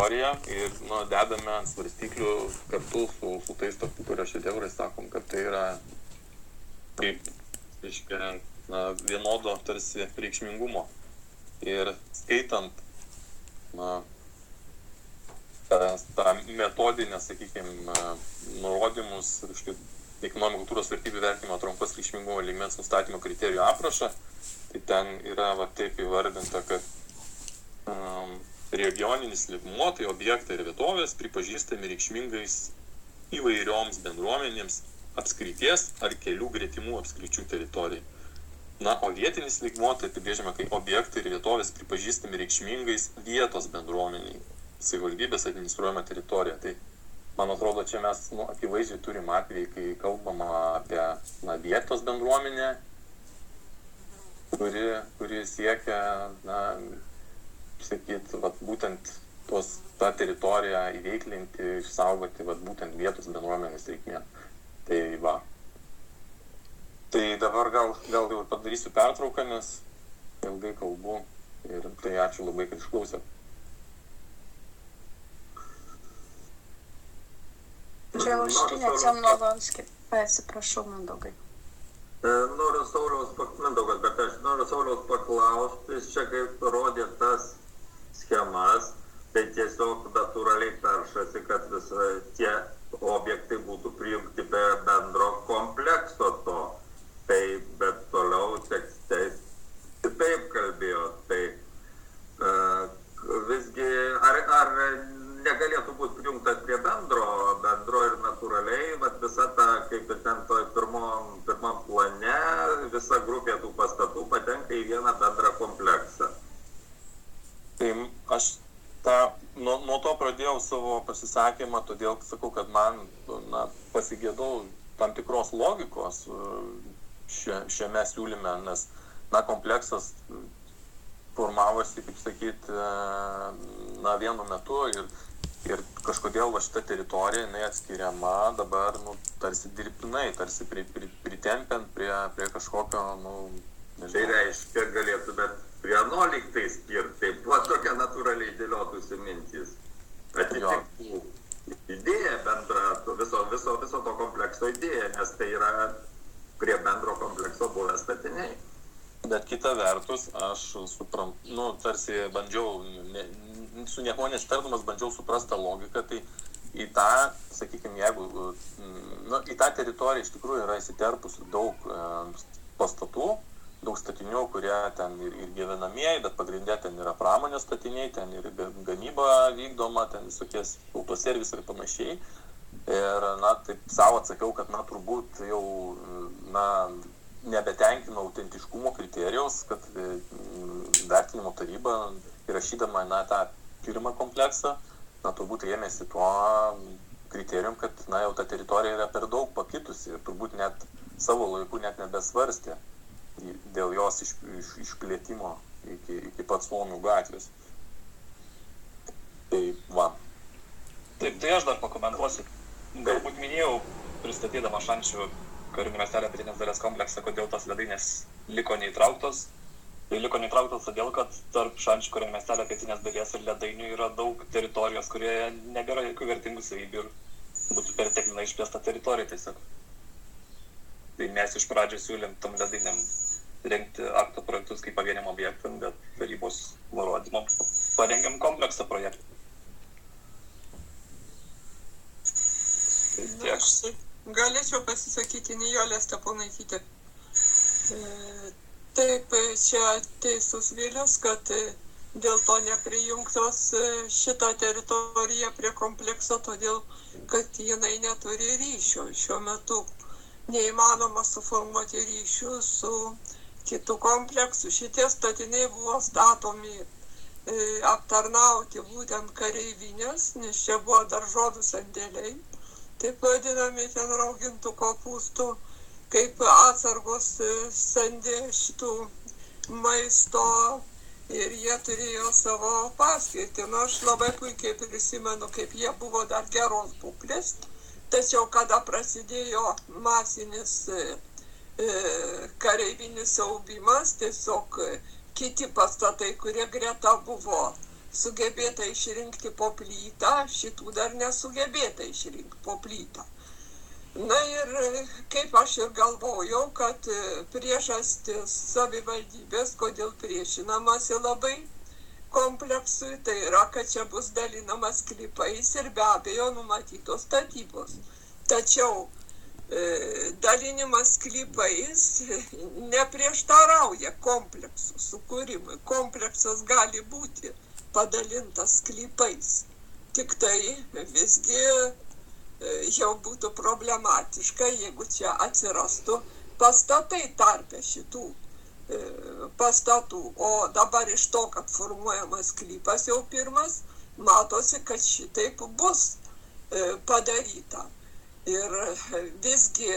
teritoriją ir nu, dedame ant svarstyklių kartu su, su tais tarpukario šedevrais, sakom, kad tai yra kaip, reiškia, na, vienodo tarsi reikšmingumo. Ir skaitant, na, tą, tą metodinę, sakykime, nurodymus, reiškia, nekilnojamo kultūros vertybių vertinimo atrankos reikšmingumo lygmens nustatymo kriterijų aprašą, tai ten yra va taip įvardinta, kad um, regioninis lygmuo, tai objektai ir vietovės pripažįstami reikšmingais įvairioms bendruomenėms apskrities ar kelių gretimų apskričių teritorijai. Na, o vietinis lygmuo tai apibrėžiama kaip objektai ir vietovės pripažįstami reikšmingais vietos bendruomeniai, savivaldybės administruojama teritorija. Tai man atrodo, čia mes nu, akivaizdžiai turim atvejį, kai kalbama apie na, vietos bendruomenę, kuri, kuri siekia, na, sakyt, vat, būtent tos, tą teritoriją įveiklinti, išsaugoti vat, būtent vietos bendruomenės reikmė. Tai va. Tai dabar gal, gal jau padarysiu pertrauką, nes ilgai kalbu ir tai ačiū labai, kad išklausėte. Čia aušrinė Cemnolonskė. Atsiprašau, Mindaugai. Noriu Sauliaus, Mindaugas, bet aš noriu Sauliaus paklausti, čia kaip rodė tas schemas, tai tiesiog natūraliai peršasi, kad visa tie objektai būtų prijungti be bendro komplekso to. Tai bet toliau tekste kitaip kalbėjo. Tai uh, visgi ar, ar negalėtų būti prijungtas prie bendro, bendro ir natūraliai, bet visa ta, kaip ir ten toj pirmom, pirmam plane, visa grupė tų pastatų patenka į vieną bendrą kompleksą. Tai aš tą, nuo, nuo to pradėjau savo pasisakymą, todėl sakau, kad man na, pasigėdau tam tikros logikos šia, šiame siūlyme, nes na, kompleksas formavosi, kaip sakyti, na, vienu metu ir ir kažkodėl va šita teritorija jinai atskiriama dabar nu tarsi dirbtinai tarsi pri, pri, pritempiant prie, prie kažkokio nu nežinau. Tai reiškia, galėtumėt prie ano liktai skirti, taip pat tokia natūraliai dėliotųsi mintys. Atitiktų idėja bendra, viso, viso, viso to komplekso idėja, nes tai yra prie bendro komplekso buvę statiniai. Bet kita vertus, aš suprantu, nu, tarsi bandžiau ne, su niekuo nesitardamas bandžiau suprasti tą logiką, tai į tą, sakykime, jeigu, nu, į tą teritoriją iš tikrųjų yra įsiterpusi daug e, pastatų, daug statinių, kurie ten ir, ir gyvenamieji, bet pagrindė ten yra pramonės statiniai, ten ir gamyba vykdoma, ten visokie autoservisai ir panašiai. Ir, na, taip savo atsakiau, kad, na, turbūt jau, na, nebetenkino autentiškumo kriterijaus, kad vertinimo taryba įrašydama, na, tą pirmą kompleksą, na turbūt ėmėsi tuo kriterijum, kad na, jau ta teritorija yra per daug pakitusi ir turbūt net savo laiku net nebesvarstė dėl jos iš, iš, išplėtimo iki, iki pat Suomių gatvės. Tai va. Taip, tai aš dar pakomentuosiu. Galbūt minėjau, pristatydama šančių karinių miestelio pietinės dalies kompleksą, kodėl tos ledinės liko neįtrauktos tai liko neįtrauktas todėl kad tarp šančių kurio miestelio pietinės dalies ir ledainių yra daug teritorijos kurioje nebėra jokių vertingų savybių ir būtų perteklinai išplėsta teritorija tiesiog. Tai mes iš pradžių siūlėm tam ledainiam rengti akto projektus kaip pavieniam objektam, bet tarybos nurodymo parengėm kompleksą projektą. Tai tiek. Galėčiau pasisakyti Nijolė Steponaitytė. E, Taip, čia teisus Vilius, kad dėl to neprijungtos šita teritorija prie komplekso, todėl kad jinai neturi ryšio. Šiuo metu neįmanoma suformuoti ryšių su kitų kompleksu. Šitie statiniai buvo statomi e, aptarnauti būtent kareivinės, nes čia buvo daržovių sandėliai, taip vadinami ten raugintų kopūstų kaip atsargos e, sandė šitų maisto ir jie turėjo savo paskirtį. Nu, aš labai puikiai prisimenu, kaip jie buvo dar geros būklės, tačiau kada prasidėjo masinis e kareivinis aubimas, tiesiog kiti pastatai, kurie greta buvo sugebėta išrinkti po plytą, šitų dar nesugebėta išrinkti po plytą. Na ir kaip aš ir galvojau, kad priežastis savivaldybės, kodėl priešinamasi labai kompleksui, tai yra, kad čia bus dalinamas klipais ir be abejo numatytos statybos. Tačiau e, dalinimas klipais neprieštarauja kompleksų sukūrimui. Kompleksas gali būti padalintas klipais. Tik tai visgi e, jau būtų problematiška, jeigu čia atsirastų pastatai tarpe šitų e, pastatų. O dabar iš to, kad formuojamas klypas jau pirmas, matosi, kad šitaip bus e, padaryta. Ir visgi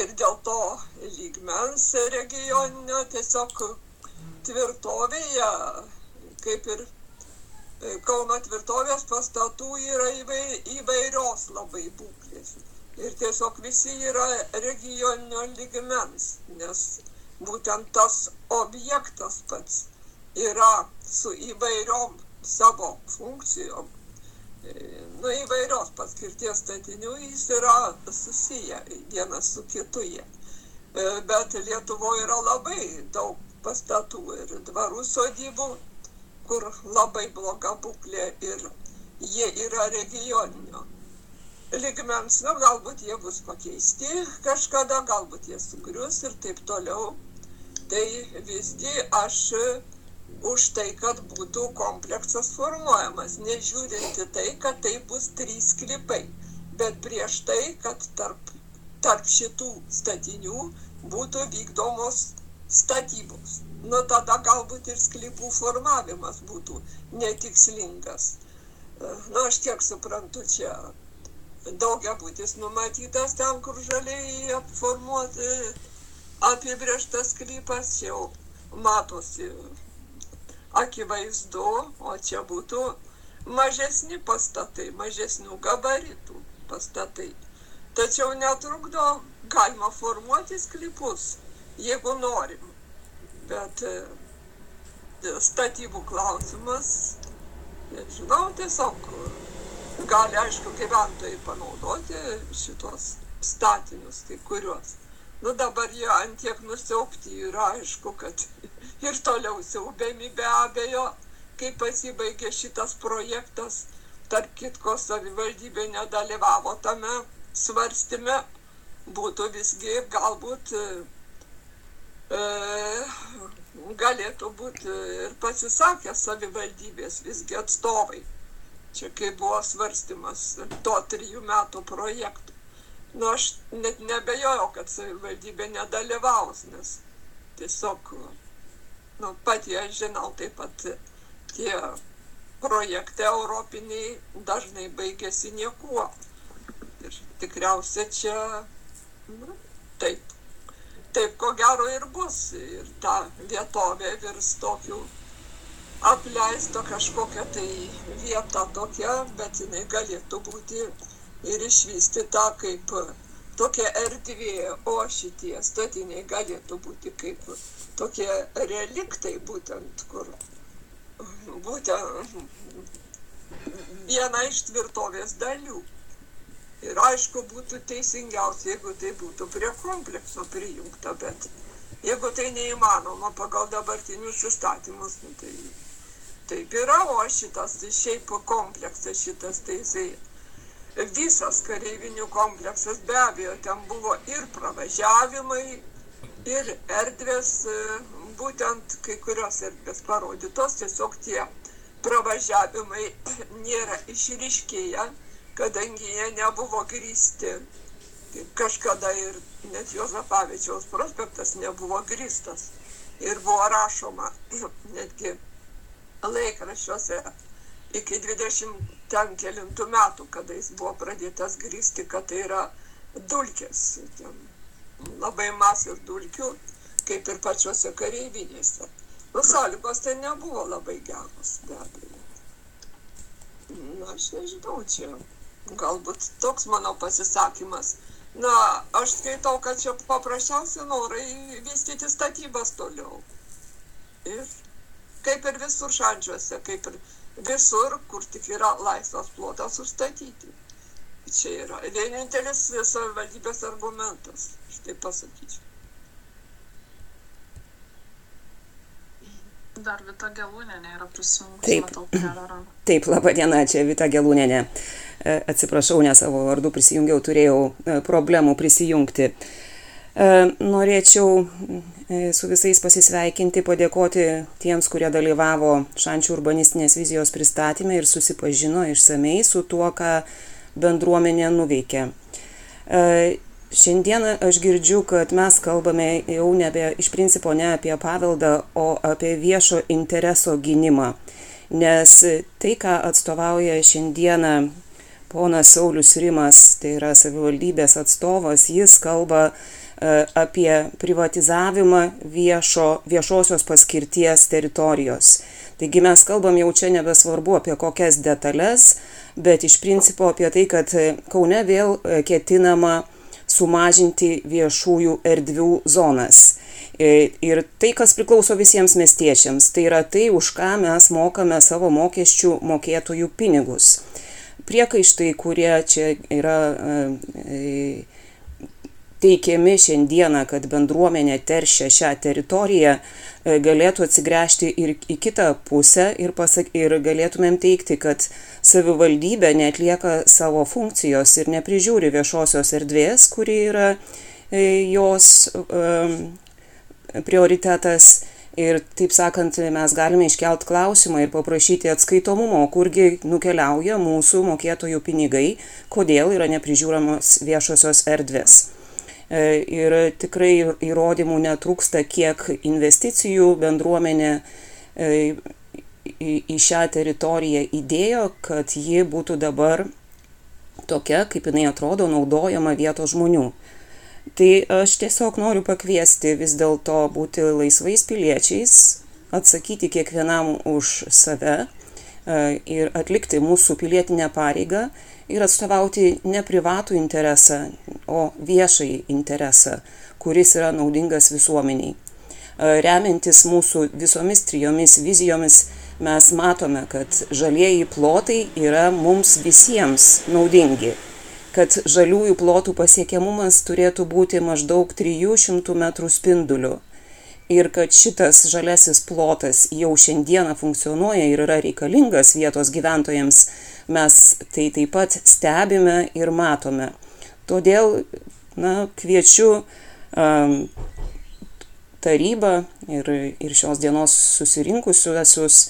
ir dėl to lygmens regioninio tiesiog tvirtovėje, kaip ir Kauno tvirtovės pastatų yra įvairios labai būklės. Ir tiesiog visi yra regioninio lygmens, nes būtent tas objektas pats yra su įvairiom savo funkcijom nu, įvairios paskirties statinių jis yra susiję vienas su kitu jie. E, bet Lietuvoje yra labai daug pastatų ir dvarų sodybų, kur labai bloga būklė ir jie yra regioninio ligmens, nu galbūt jie bus pakeisti kažkada, galbūt jie sugrius ir taip toliau. Tai visgi aš už tai, kad būtų kompleksas formuojamas, nežiūrinti tai, kad tai bus trys klipai, bet prieš tai, kad tarp, tarp šitų statinių būtų vykdomos statybos. Nu tada galbūt ir sklipų formavimas būtų netikslingas. Nu aš tiek suprantu, čia daugiabutis numatytas ten, kur žaliai apformuoti apibrieštas sklypas, jau matosi akivaizdu, o čia būtų mažesni pastatai, mažesnių gabaritų pastatai. Tačiau netrukdo, galima formuoti sklipus, jeigu norim. Bet e, statybų klausimas, nežinau, tiesiog gali, aišku, gyventojai panaudoti šitos statinius, kai kuriuos. Nu dabar jie antiek nusiaupti yra aišku, kad ir toliau siaubiami be abejo, kai pasibaigė šitas projektas. Tark kitko, savivaldybė nedalyvavo tame svarstime, būtų visgi galbūt e, galėtų būti ir pasisakę savivaldybės visgi atstovai. Čia kai buvo svarstymas to trijų metų projektų. Nu, aš net nebejojau, kad savivaldybė nedalyvaus, nes tiesiog nu, pati aš žinau taip pat tie projektai europiniai dažnai baigėsi niekuo. Ir tikriausia čia, nu, taip, taip ko gero ir bus. Ir ta vietovė virs tokiu apleisto kažkokia tai vieta tokia, bet jinai galėtų būti ir išvystyta kaip tokia erdvė, o šitie statiniai galėtų būti kaip tokie reliktai būtent, kur būtent viena iš tvirtovės dalių. Ir aišku, būtų teisingiausia, jeigu tai būtų prie komplekso prijungta, bet jeigu tai neįmanoma pagal dabartinius įstatymus, nu, tai taip yra, o šitas, tai šiaip kompleksas šitas, tai jisai visas kareivinių kompleksas be abejo, ten buvo ir pravažiavimai, ir erdvės, e, būtent kai kurios erdvės parodytos, tiesiog tie pravažiavimai nėra išryškėję, kadangi jie nebuvo grįsti. Kaip kažkada ir net Jozapavičiaus prospektas nebuvo grįstas. Ir buvo rašoma netgi laikraščiuose iki 20 ten kelintų metų, kada jis buvo pradėtas grįsti, kad tai yra dulkės. Ten labai masės dulkių, kaip ir pačiuose kareivinėse. Nu, sąlygos ten nebuvo labai geros, be abejo. Na, aš nežinau, čia galbūt toks mano pasisakymas. Na, aš skaitau, kad čia paprasčiausiai norai vystyti statybas toliau. Ir kaip ir visur šančiuose, kaip ir visur, kur tik yra laisvas plotas užstatyti. Čia yra vienintelis savivaldybės argumentas, štai pasakyčiau. Dar Vita Gelūnenė yra prisijungusi. Taip. matau. Taip, laba diena, čia Vita Gelūnenė. E, Atsiprašau, ne savo vardu prisijungiau, turėjau e, problemų prisijungti. E, Norėčiau su visais pasisveikinti, padėkoti tiems, kurie dalyvavo Šančių urbanistinės vizijos pristatymė ir susipažino išsamei su tuo, ką bendruomenė nuveikė. E, Šiandieną aš girdžiu, kad mes kalbame jau nebe iš principo ne apie paveldą, o apie viešo intereso gynimą. Nes tai, ką atstovauja šiandieną ponas Saulis Rimas, tai yra savivaldybės atstovas, jis kalba e, apie privatizavimą viešo, viešosios paskirties teritorijos. Taigi mes kalbam jau čia nebesvarbu apie kokias detalės, bet iš principo apie tai, kad Kaune vėl e, ketinama sumažinti viešųjų erdvių zonas. E, Ir tai, kas priklauso visiems miestiečiams, tai yra tai, už ką mes mokame savo mokesčių mokėtojų pinigus. Priekaištai, kurie čia yra e, teikiami šiandieną, kad bendruomenė teršia šią teritoriją, e, galėtų atsigręžti ir į kitą pusę ir, pasak, ir galėtumėm teikti, kad savivaldybė netlieka savo funkcijos ir neprižiūri viešosios erdvės, kuri yra e, jos e, prioritetas. Ir taip sakant, mes galime iškelt klausimą ir paprašyti atskaitomumo, kurgi nukeliauja mūsų mokėtojų pinigai, kodėl yra neprižiūramos viešosios erdvės. E, Ir tikrai įrodymų netrūksta, kiek investicijų bendruomenė e, į šią teritoriją įdėjo, kad ji būtų dabar tokia, kaip jinai atrodo, naudojama vietos žmonių. Tai aš tiesiog noriu pakviesti vis dėlto būti laisvais piliečiais, atsakyti kiekvienam už save ir atlikti mūsų pilietinę pareigą ir atstovauti ne privatų interesą, o viešai interesą, kuris yra naudingas visuomeniai. E, Remiantis mūsų visomis trijomis vizijomis, mes matome, kad žalieji plotai yra mums visiems naudingi kad žaliųjų plotų pasiekiamumas turėtų būti maždaug 300 metrų spinduliu. Ir kad šitas žalesis plotas jau šiandieną funkcionuoja ir yra reikalingas vietos gyventojams, mes tai taip pat stebime ir matome. Todėl na, kviečiu um, tarybą ir, ir šios dienos susirinkusiuosius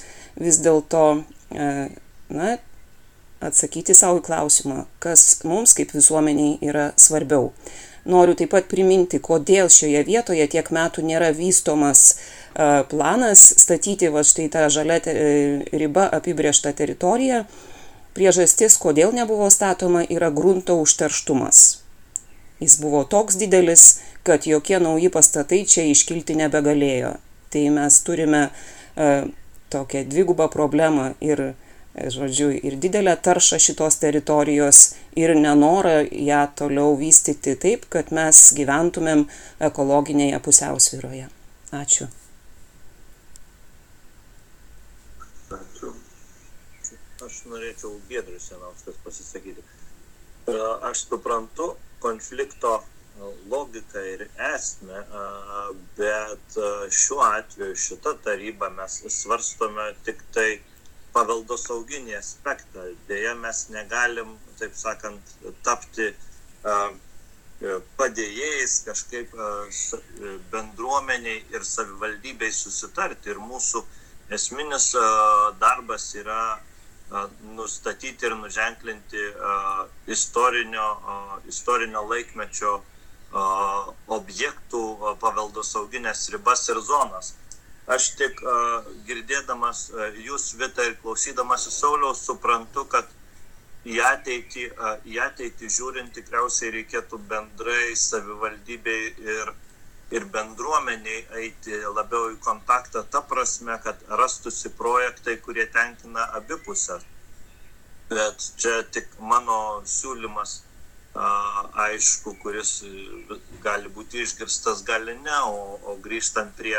vis dėlto uh, na, atsakyti savo į klausimą, kas mums kaip visuomeniai yra svarbiau. Noriu taip pat priminti, kodėl šioje vietoje tiek metų nėra vystomas uh, planas statyti va štai tą žalę te, riba apibrieštą teritoriją. Priežastis, kodėl nebuvo statoma, yra grunto užterštumas. Jis buvo toks didelis, kad jokie nauji pastatai čia iškilti nebegalėjo. Tai mes turime uh, tokią dvigubą problemą ir žodžiu, ir didelę taršą šitos teritorijos ir nenorą ją toliau vystyti taip, kad mes gyventumėm ekologinėje pusiausvyroje. Ačiū. Ačiū. Aš norėčiau Giedrius Senauskas pasisakyti. E, Aš suprantu konflikto logiką ir esmę, e, bet e, šiuo atveju šitą tarybą mes svarstome tik tai paveldosauginį aspektą. Deja, mes negalim, taip sakant, tapti a, padėjėjais kažkaip s- bendruomeniai ir savivaldybei susitarti. Ir mūsų esminis darbas yra nustatyti ir nuženklinti istorinio, istorinio laikmečio objektų paveldosauginės ribas ir zonas. Aš tik girdėdamas jūs, Vita, ir klausydamas Sauliaus, suprantu, kad į ateitį, į ateitį žiūrint tikriausiai reikėtų bendrai savivaldybei ir, ir bendruomeniai eiti labiau į kontaktą, ta prasme, kad rastusi projektai, kurie tenkina abipusę. Bet čia tik mano siūlymas, aišku, kuris gali būti išgirstas, gali ne, o, o grįžtant prie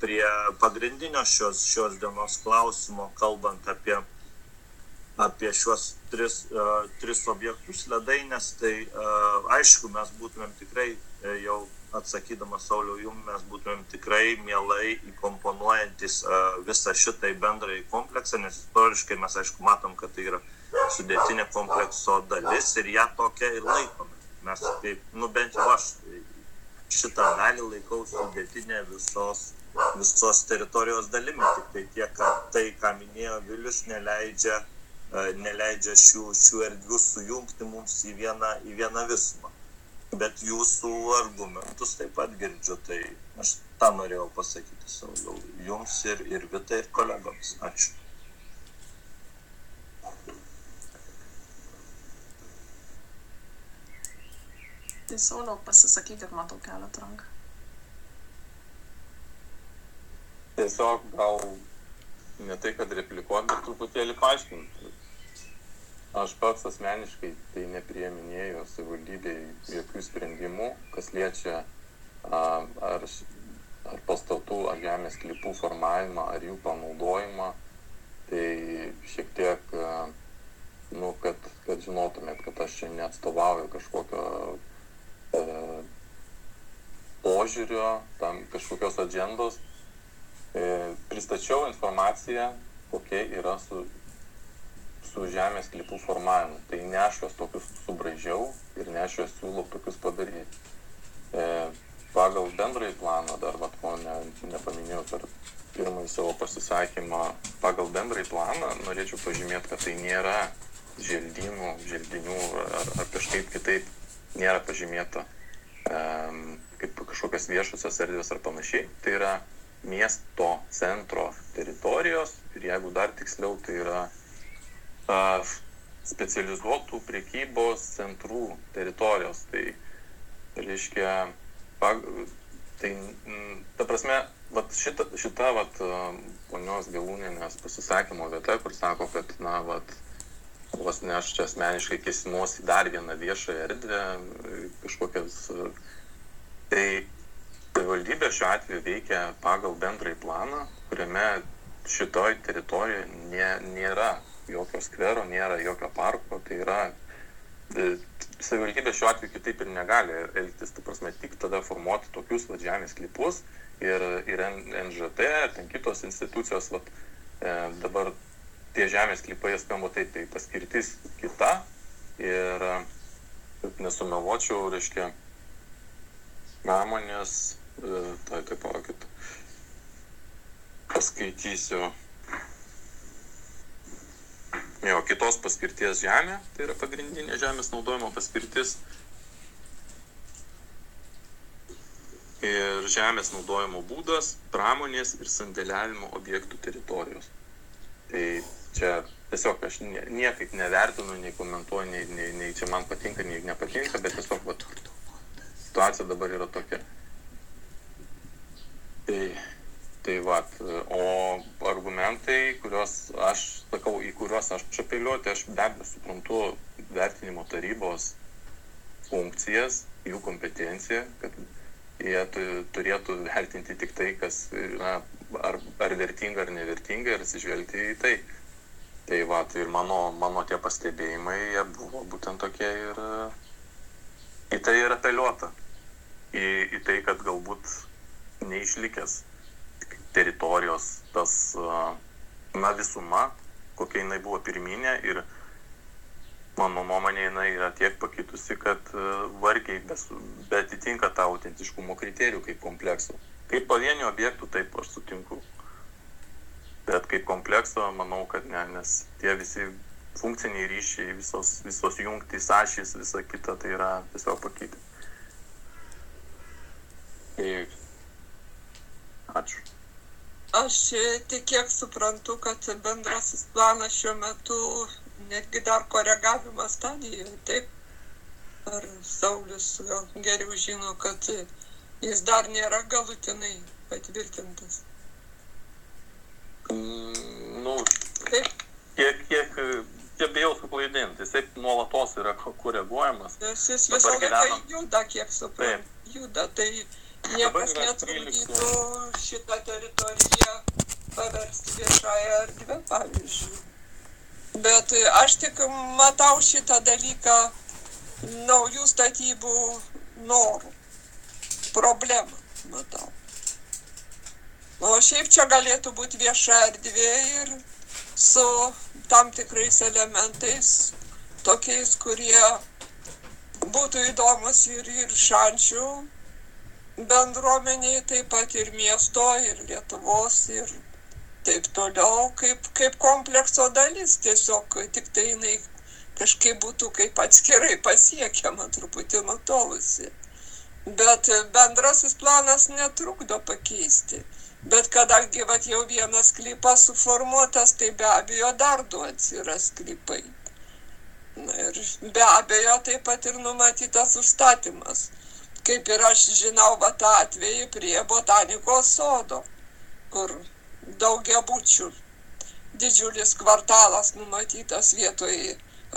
prie pagrindinio šios, šios dienos klausimo, kalbant apie, apie šios tris, tris objektus ledainės, tai aišku, mes būtumėm tikrai e, jau atsakydamas Sauliau jum, mes būtumėm tikrai mielai įkomponuojantis visą šitą į bendrąjį kompleksą, nes istoriškai mes aišku matom, kad tai yra sudėtinė komplekso dalis ir ją tokia ir laikome. Mes taip, nu bent jau aš šitą dalį laikau sudėtinė visos, visos teritorijos dalimi, tik tai tiek, kad tai, ką minėjo Vilius, neleidžia, e, neleidžia šių, šių erdvių sujungti mums į vieną, į vieną visumą. Bet jūsų argumentus taip pat girdžiu, tai aš tą norėjau pasakyti savo jums ir, ir Vitai, ir kolegoms. Ačiū. Tai Sauliau pasisakykit, matau keletą ranką. Tiesiog gal ne tai, kad replikuot, bet truputėlį paaiškinti. Aš pats asmeniškai tai neprieminėjau savivaldybėje jokių sprendimų, kas liečia ar, ar pastatų, ar žemės klipų formavimą, ar jų panaudojimą. Tai šiek tiek, nu, kad, kad žinotumėt, kad aš čia neatstovauju kažkokio požiūrio, tam kažkokios agendos. E, pristačiau informaciją, kokia yra su, su žemės klipų formavimu. Tai ne aš juos tokius subražiau ir ne aš juos siūlau tokius padaryti. E, pagal bendrąjį planą, dar vat, ko ne, nepaminėjau per pirmąjį savo pasisakymą, pagal bendrąjį planą norėčiau pažymėti, kad tai nėra želdynų, želdinių ar, ar kažkaip kitaip nėra pažymėta um, kaip kažkokios viešosios erdvės ar panašiai. Tai yra miesto centro teritorijos ir jeigu dar tiksliau, tai yra uh, specializuotų priekybos centrų teritorijos. Tai reiškia, pag, tai ta prasme, vat šita, šita vat, ponios Galūnėnės pasisakymo vieta, kur sako, kad, na, vat, vos ne aš čia asmeniškai kėsinuosi dar vieną viešą erdvę, kažkokias. Tai savivaldybė šiuo atveju veikia pagal bendrąjį planą, kuriame šitoj teritorijoje nė, nėra jokio skvero, nėra jokio parko, tai yra savivaldybė šiuo atveju kitaip ir negali elgtis, ta prasme, tik tada formuoti tokius va, žemės klipus ir, ir NŽT, ir ten kitos institucijos, va, e, dabar tie žemės klipai skamba taip, tai paskirtis kita ir kad nesumeluočiau, reiškia, pramonės, e, tai taip palaukit, paskaitysiu. Jo, kitos paskirties žemė, tai yra pagrindinė žemės naudojimo paskirtis. Ir žemės naudojimo būdas, pramonės ir sandėliavimo objektų teritorijos. Tai čia tiesiog aš nie, niekaip nevertinu, nei komentuoju, nei, nei, nei čia man patinka, nei nepatinka, bet tiesiog vat, situacija dabar yra tokia. Tai, tai vat, o argumentai, kuriuos aš sakau, į kuriuos aš apeliuoju, tai aš be abejo suprantu vertinimo tarybos funkcijas, jų kompetenciją, kad jie turėtų vertinti tik tai, kas yra ar, ar vertinga, ar nevertinga ir atsižvelgti į tai. Tai va, tai mano, mano tie pastebėjimai, jie buvo būtent tokie ir į tai ir apeliuota. Į, į tai, kad galbūt neišlikęs teritorijos tas, na, visuma, kokia jinai buvo pirminė ir mano nuomonė jinai yra tiek pakitusi, kad vargiai bet atitinka tą autentiškumo kriterijų kaip kompleksų. Kaip pavienių objektų, taip aš sutinku. Bet kaip komplekso, manau, kad ne, nes tie visi funkciniai ryšiai, visos, visos jungtys, ašys, visa kita, tai yra tiesiog pakyti. Ačiū. Aš tik kiek suprantu, kad bendrasis planas šiuo metu netgi dar koregavimo stadijoje, taip? Ar Saulis gal geriau žino, kad jis dar nėra galutinai patvirtintas? Mm, nu, kiek, kiek, čia bijau suklaidinti, jisai nuolatos yra ko- koreguojamas. nes jis visą laiką gyvenam- juda, kiek suprantu. Juda, tai Niekas netrukdytų šitą teritoriją paversti viešąją erdvę, pavyzdžiui. Bet aš tik matau šitą dalyką naujų statybų norų. Problemą matau. O šiaip čia galėtų būti vieša erdvė ir su tam tikrais elementais, tokiais, kurie būtų įdomus ir, ir šančių bendruomeniai, taip pat ir miesto, ir Lietuvos, ir taip toliau, kaip, kaip komplekso dalis, tiesiog tik tai jinai kažkaip būtų kaip atskirai pasiekiama, truputį nutolusi. Bet bendrasis planas netrukdo pakeisti. Bet kadangi vat, jau vienas klipas suformuotas, tai be abejo dar du atsiras klipai. Na ir be abejo taip pat ir numatytas užstatymas. Kaip ir aš žinau, va tą atvejį prie botanikos sodo, kur daugiabučių didžiulis kvartalas numatytas vietoj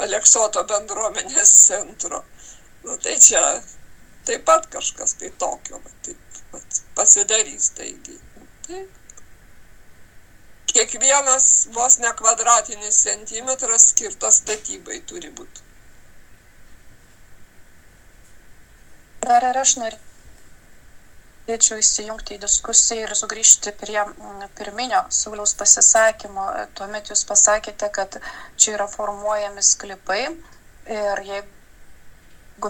Aleksoto bendruomenės centro. Nu tai čia taip pat kažkas tai tokio, va, taip, va, pasidarys taigi. Kiekvienas vos ne kvadratinis centimetras skirtas statybai turi būti. Dar ir aš norėčiau įsijungti į diskusiją ir sugrįžti prie mm, pirminio Sauliaus pasisakymo. Tuomet jūs pasakėte, kad čia yra formuojami sklypai ir jeigu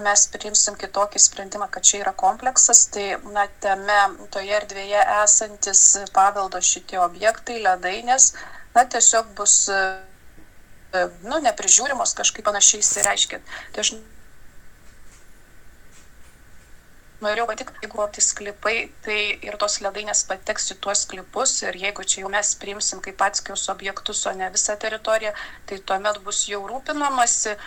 mes priimsim kitokį sprendimą, kad čia yra kompleksas, tai na, tame toje erdvėje esantis paveldo šitie objektai, ledainės, na, tiesiog bus nu, neprižiūrimos kažkaip panašiai įsireiškia. Tai aš norėjau patik, jeigu tai sklypai, tai ir tos ledainės pateks į tuos sklypus ir jeigu čia jau mes priimsim kaip atskirius objektus, o ne visą teritoriją, tai tuomet bus jau rūpinamasi e,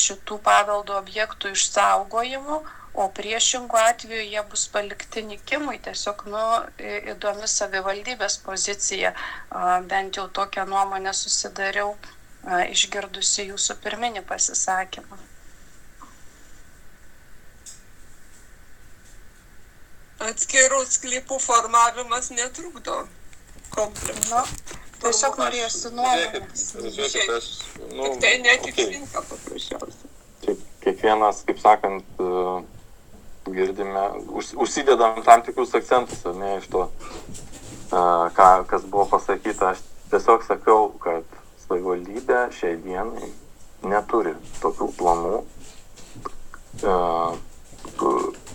šitų paveldo objektų išsaugojimu, o priešingų atveju jie bus palikti nikimui, tiesiog nu, įdomi savivaldybės pozicija, bent jau tokią nuomonę susidariau išgirdusi jūsų pirminį pasisakymą. Atskirų sklypų formavimas netrukdo komplekso. Nu, tiesiog norėjusi nuomonės. Nu, tai okei. netikslinga paprasčiausiai. Taip, kiekvienas, kaip sakant, e, girdime, už, užsidedam tam tikrus akcentus, ne, iš to, e, ką, kas buvo pasakyta. Aš tiesiog sakau, kad savivaldybė šiai dienai neturi tokių planų e,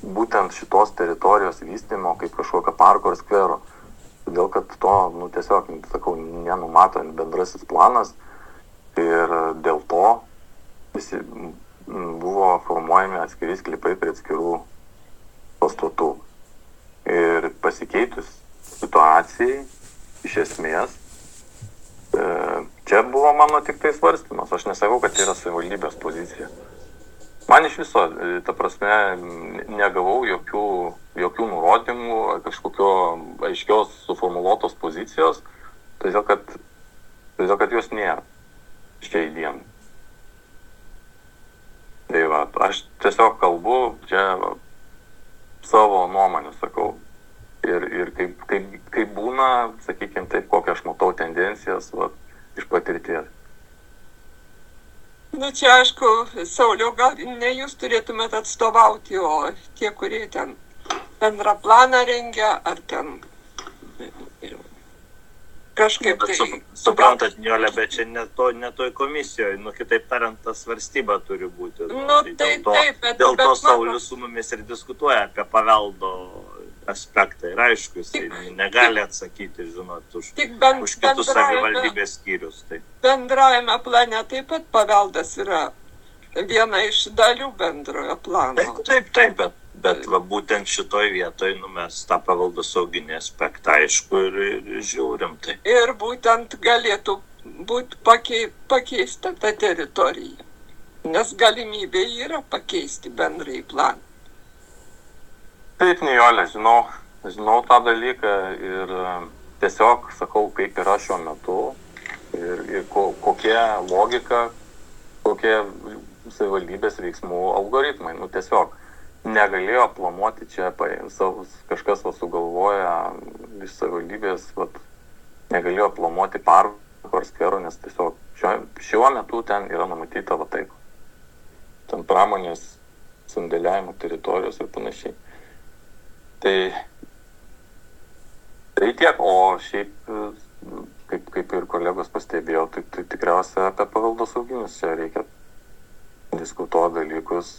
būtent šitos teritorijos vystymo kaip kažkokio parko ar skvero. Todėl, kad to, nu, tiesiog, sakau, nenumato bendrasis planas ir dėl to visi buvo formuojami atskiri sklypai prie atskirų pastatų. Ir pasikeitus situacijai, iš esmės, e, čia buvo mano tik tai svarstymas. Aš nesakau, kad tai yra savivaldybės pozicija. Man iš viso, e, ta prasme, negavau jokių, jokių nurodymų, kažkokio aiškios suformuoluotos pozicijos, todėl kad, todėl kad jos nėra šiai dienai. Tai va, aš tiesiog kalbu čia savo nuomonę sakau. Ir, ir kaip, kaip, kaip būna, sakykime, taip, kokią aš matau tendencijas va, iš patirties. Nu čia aišku, Sauliau, gal ne jūs turėtumėt atstovauti, o tie, kurie ten bendrą planą rengia, ar ten kažkaip Bet tai... su, suprantat, Niolė, bet čia ne, to, ne toj komisijoje, nu kitaip tariant, tas svarstyba turi būti. Nu, tai tai dėl to, taip, bet- dėl bet to Saulis su mumis ir diskutuoja apie paveldo aspektą. Ir aišku, jisai negali atsakyti, žinot, už, Tik ben, už kitus savivaldybės skyrius. Tai. bendrajame plane taip pat paveldas yra viena iš dalių bendrojo plano. Taip, taip, taip, bet, bet va, būtent šitoj vietoj nu, mes tą paveldo sauginį aspektą, aišku, ir, ir žiūrim. Tai. Ir būtent galėtų būti pakei, pakeista ta teritorija. Nes galimybė yra pakeisti bendrąjį planą. Taip, Nijolė, žinau, žinau tą dalyką ir e, tiesiog sakau, kaip yra šiuo metu ir, ir ko, kokia logika, kokie savivaldybės veiksmų algoritmai. Nu, tiesiog negalėjo planuoti čia savo, kažkas va sugalvoja iš savivaldybės, va, negalėjo planuoti parko ar skvero, nes tiesiog šiuo, šiuo metu ten yra numatyta va taip. Ten pramonės sandėliavimo teritorijos ir panašiai. Tai, tai tiek, o šiaip, kaip, kaip ir kolegos pastebėjo, tai, tai tikriausiai apie paveldosauginius čia reikia diskutuoti dalykus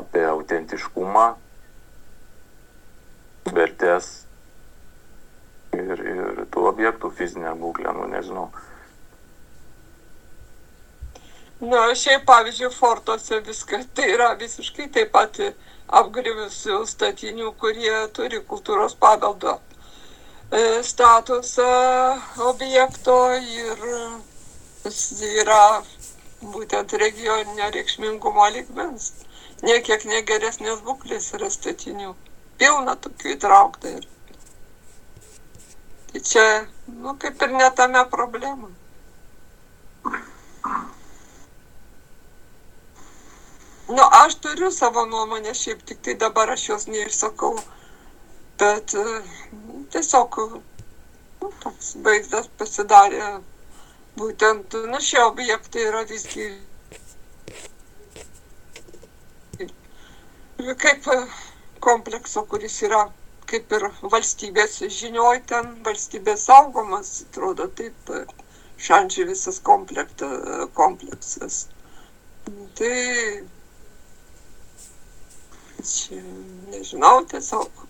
apie autentiškumą, vertės ir, ir tų objektų fizinę būklę, nu nežinau. Na, šiaip pavyzdžiui, fortuose viskas tai yra visiškai taip pat apgriuvusių statinių, kurie turi kultūros paveldo e, statusą objekto ir yra būtent regioninio reikšmingumo lygmens. Niekiek negeresnės būklės yra statinių. Pilna tokių įtraukta. Ir... Tai čia, nu, kaip ir netame problema. Nu, aš turiu savo nuomonę, šiaip tik tai dabar aš jos neišsakau. Bet tiesiog nu, toks vaizdas pasidarė. Būtent, nu, šie objektai yra visgi kaip komplekso, kuris yra kaip ir valstybės žinioj, ten valstybės saugomas, atrodo taip, šančiai visas kompleksas. Tai čia nežinau tiesiog.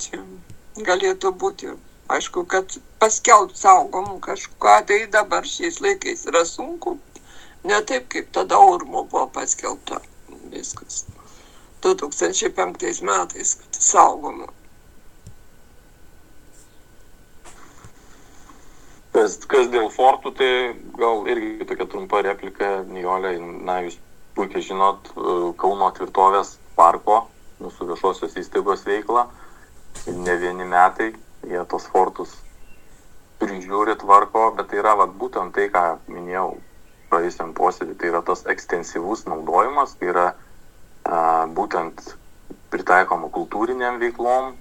Čia galėtų būti, aišku, kad paskelbti saugomų kažką, tai dabar šiais laikais yra sunku. Ne taip, kaip tada urmo buvo paskelbta viskas. 2005 metais, saugoma. Kas, kas dėl fortų, tai gal irgi tokia trumpa replika, Nijolė, na, jūs puikiai žinot Kauno tvirtovės parko, mūsų viešosios įstaigos veiklą. Ne vieni metai jie tos fortus prižiūri, tvarko, bet tai yra vat, būtent tai, ką minėjau praėjusiam posėdį, tai yra tas ekstensyvus naudojimas, tai yra a, būtent pritaikoma kultūriniam veiklom,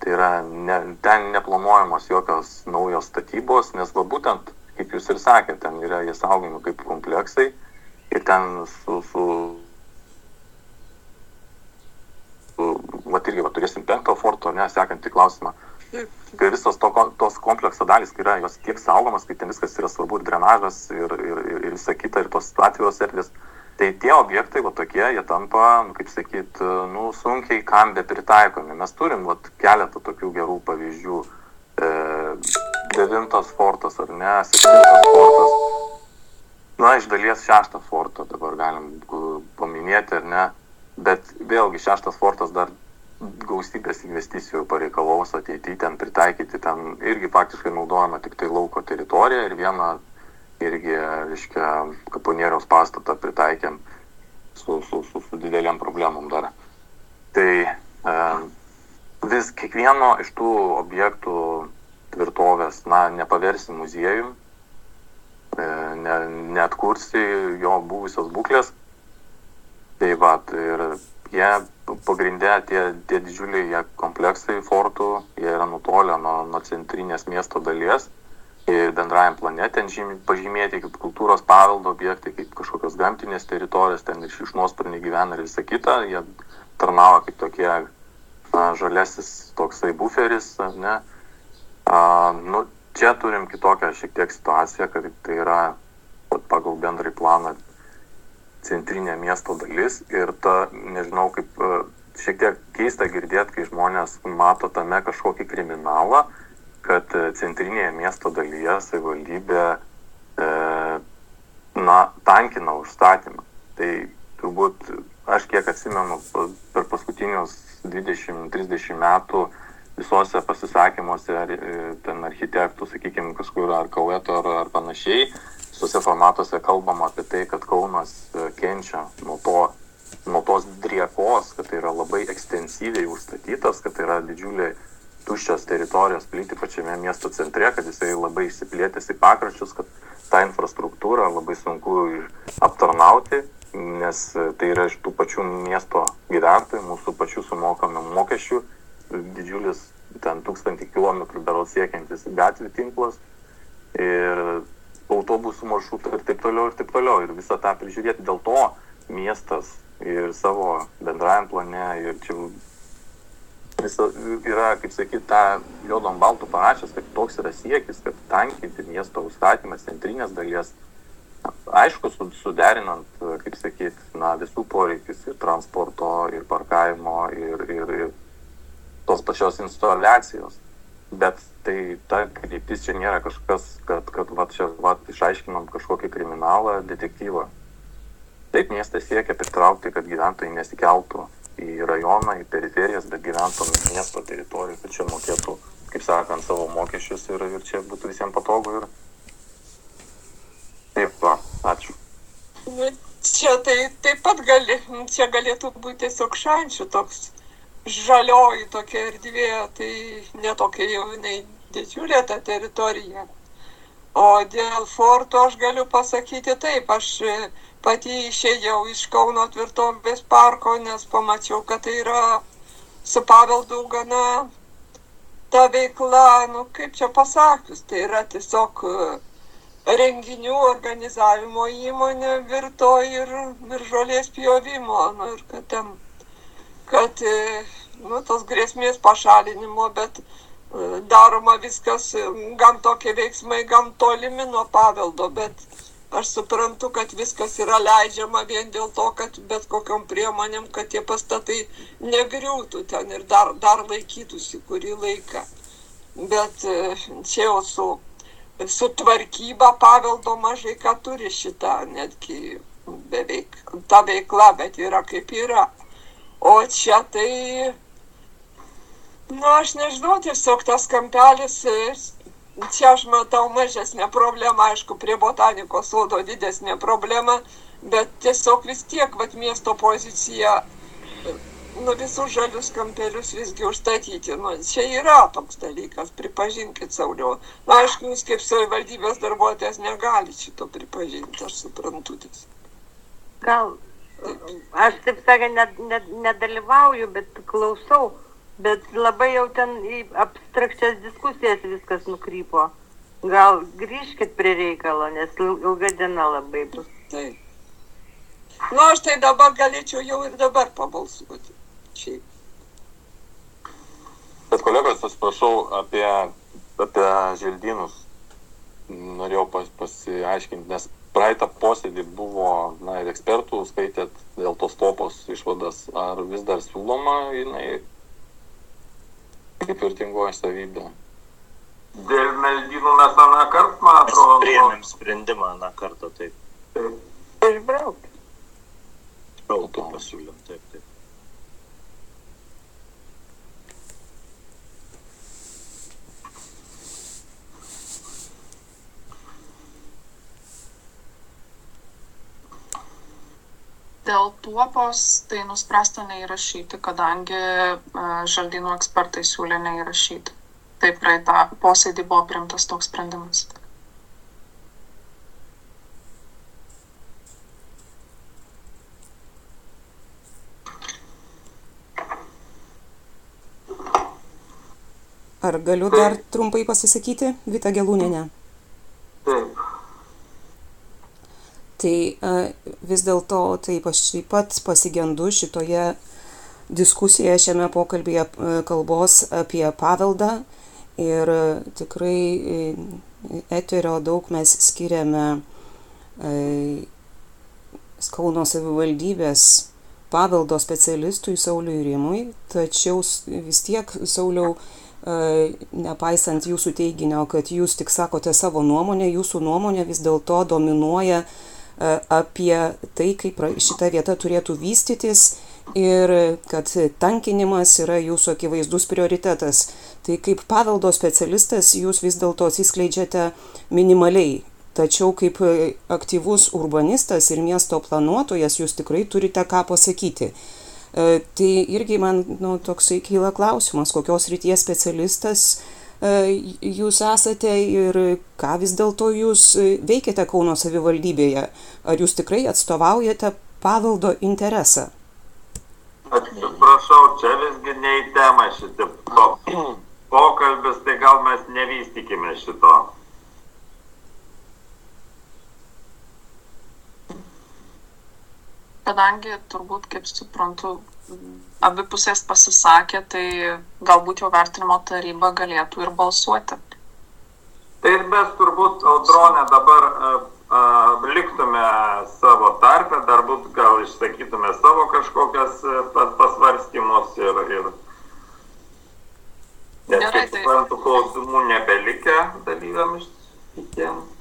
tai yra ne, ten neplanuojamos jokios naujos statybos, nes va būtent, kaip jūs ir sakėte, ten yra jie saugomi kaip kompleksai ir ten su, su, su va irgi, va turėsim penkto forto, ne, sekantį klausimą. Kai visos to, tos komplekso dalys, kai yra jos tiek saugomas, kai ten viskas yra svarbu ir drenažas ir, ir, ir, ir visa kita, ir tos atviros erdvės, tai tie objektai, va tokie, jie tampa, nu, kaip sakyt, nu, sunkiai kam be pritaikomi. Mes turim va, keletą tokių gerų pavyzdžių. E, devintas fortas ar ne, septintas fortas. Na, iš dalies šeštą fortą dabar galim paminėti, ar ne, bet vėlgi šeštas fortas dar gausybės investicijų pareikalaus ateityje ten pritaikyti, ten irgi praktiškai naudojama tik tai lauko teritorija ir vieną irgi, reiškia, kaponieriaus pastatą pritaikėm su, su, su, su dideliam problemom dar. Tai e, vis kiekvieno iš tų objektų tvirtovės, na, nepaversi muziejum, ne, neatkursi jo buvusios būklės. Tai va, ir jie pagrindė tie, tie didžiuliai kompleksai fortų, jie yra nutolę nuo, nuo centrinės miesto dalies ir bendrajam plane ten žymi, pažymėti kaip kultūros paveldo objektai, kaip kažkokios gamtinės teritorijos, ten iš išnuosparniai gyvena ir visa kita, jie tarnauja kaip tokie na, žalesis toksai buferis, ne. A, nu, čia turim kitokią šiek tiek situaciją, kad tai yra pagal bendrai planą centrinė miesto dalis ir ta, nežinau, kaip šiek tiek keista girdėti, kai žmonės mato tame kažkokį kriminalą, kad centrinėje miesto dalyje savivaldybė e, na, tankina užstatymą. Tai turbūt aš kiek atsimenu per paskutinius 20-30 metų visose pasisakymuose ar, ten architektų, sakykime, kažkur ar kaueto ar, ar panašiai, visose formatuose kalbama apie tai, kad Kaunas kenčia nuo, to, nuo tos driekos, kad tai yra labai ekstensyviai užstatytas, kad tai yra didžiuliai tuščios teritorijos plyti pačiame miesto centre, kad jisai labai išsiplėtęs į pakraščius, kad tą infrastruktūrą labai sunku aptarnauti, nes tai yra iš tų pačių miesto gyventojų, mūsų pačių sumokamų mokesčių, didžiulis ten tūkstantį kilometrų berods siekiantis gatvių tinklas ir autobusų maršrutai ir taip toliau ir taip toliau. Ir visą tą prižiūrėti. Dėl to miestas ir savo bendrajam plane ir čia visa, yra, kaip sakyti, tą juodom baltų parašęs, kad toks yra siekis, kad tankinti miesto užstatymas centrinės dalies aišku, suderinant, kaip sakyti, visų poreikius ir transporto, ir parkavimo, ir, ir, ir tos pačios instaliacijos. Bet tai ta kryptis čia nėra kažkas, kad, kad va, čia va, išaiškinom kažkokį kriminalą, detektyvą. Taip miestas siekia pritraukti, kad gyventojai nesikeltų į rajoną, į periferijas, bet gyventum miesto teritorijoje, kad čia mokėtų, kaip sakant, savo mokesčius ir, ir čia būtų visiems patogu ir Taip, va, ačiū. Nu, čia tai taip pat gali, čia galėtų būti tiesiog šančių toks žalioji tokia erdvė, tai netokia jau jinai didžiulė ta teritorija. O dėl forto aš galiu pasakyti taip, aš pati išėjau iš Kauno tvirtovės parko, nes pamačiau, kad tai yra su paveldu gana ta veikla, nu kaip čia pasakius, tai yra tiesiog renginių organizavimo įmonė virto ir, ir žolės pjovimo, nu, ir kad ten, kad, e, nu, tos grėsmės pašalinimo, bet e, daroma viskas, e, gan tokie veiksmai, gan tolimi nuo paveldo, bet aš suprantu, kad viskas yra leidžiama vien dėl to, kad bet kokiam priemonėm, kad tie pastatai negriūtų ten ir dar, dar laikytųsi kurį laiką. Bet čia jau su sutvarkyba paveldo mažai ką turi šitą, netgi beveik ta veikla, bet yra kaip yra. O čia tai, nu aš nežinau, tiesiog tas kampelis, čia aš matau mažesnę problemą, aišku, prie botanikos sodo didesnė problema, bet tiesiog vis tiek, vad miesto pozicija nu visus žalius kampelius visgi užstatyti. Nu, čia yra toks dalykas, pripažinkit Sauliau. Na, aišku, jūs kaip savivaldybės darbuotojas negali šito pripažinti, aš suprantu. Gal, aš taip sakant, net, net, nedalyvauju, bet klausau, bet labai jau ten į abstrakčias diskusijas viskas nukrypo. Gal grįžkit prie reikalo, nes ilga diena labai bus. Taip. Nu, aš tai dabar galėčiau jau ir dabar pabalsuoti šiaip. Bet kolegos, atsiprašau apie, apie želdynus. Norėjau pas, pasiaiškinti, nes praeitą posėdį buvo, na ir ekspertų skaitėt dėl tos topos išvadas, ar vis dar siūloma jinai kaip vertingoji savybė. Dėl meldynų mes aną kartą, man atrodo. Priėmėm sprendimą aną kartą, taip. Išbraukti. Auto pasiūlėm, taip, taip. Dėl tuopos tai nuspręsta neįrašyti, kadangi žaldynų ekspertai siūlė neįrašyti. Taip praeitą posėdį buvo primtas toks sprendimas. Ar galiu dar trumpai pasisakyti, Vita Gelūnenė? Taip. Tai vis dėlto taip aš taip pat pasigendu šitoje diskusijoje, šiame pokalbėje kalbos apie paveldą. Ir tikrai eterio daug mes skiriame Kauno savivaldybės paveldo specialistui Sauliui Rimui, tačiau vis tiek Sauliau, nepaisant jūsų teiginio, kad jūs tik sakote savo nuomonę, jūsų nuomonė vis dėlto dominuoja apie tai, kaip šita vieta turėtų vystytis ir kad tankinimas yra jūsų akivaizdus prioritetas. Tai kaip paveldo specialistas jūs vis dėlto atsiskleidžiate minimaliai. Tačiau kaip aktyvus urbanistas ir miesto planuotojas jūs tikrai turite ką pasakyti. Tai irgi man nu, toksai kyla klausimas, kokios ryties specialistas jūs esate ir ką vis dėlto jūs veikiate Kauno savivaldybėje. Ar jūs tikrai atstovaujate paveldo interesą. Atsiprašau, čia visgi ne į temą po- pokalbis, tai gal mes nevystykime šito. Kadangi turbūt, kaip suprantu, abi pusės pasisakė, tai galbūt jau vertinimo taryba galėtų ir balsuoti. Tai mes turbūt, audronė, dabar a, a, liktume savo tarpę, dar būt gal išsakytume savo kažkokias pas, pasvarstymus ir, ir nes Gerai, kaip tai- suprantu, klausimų nebelikę dalyviam iš kitiems.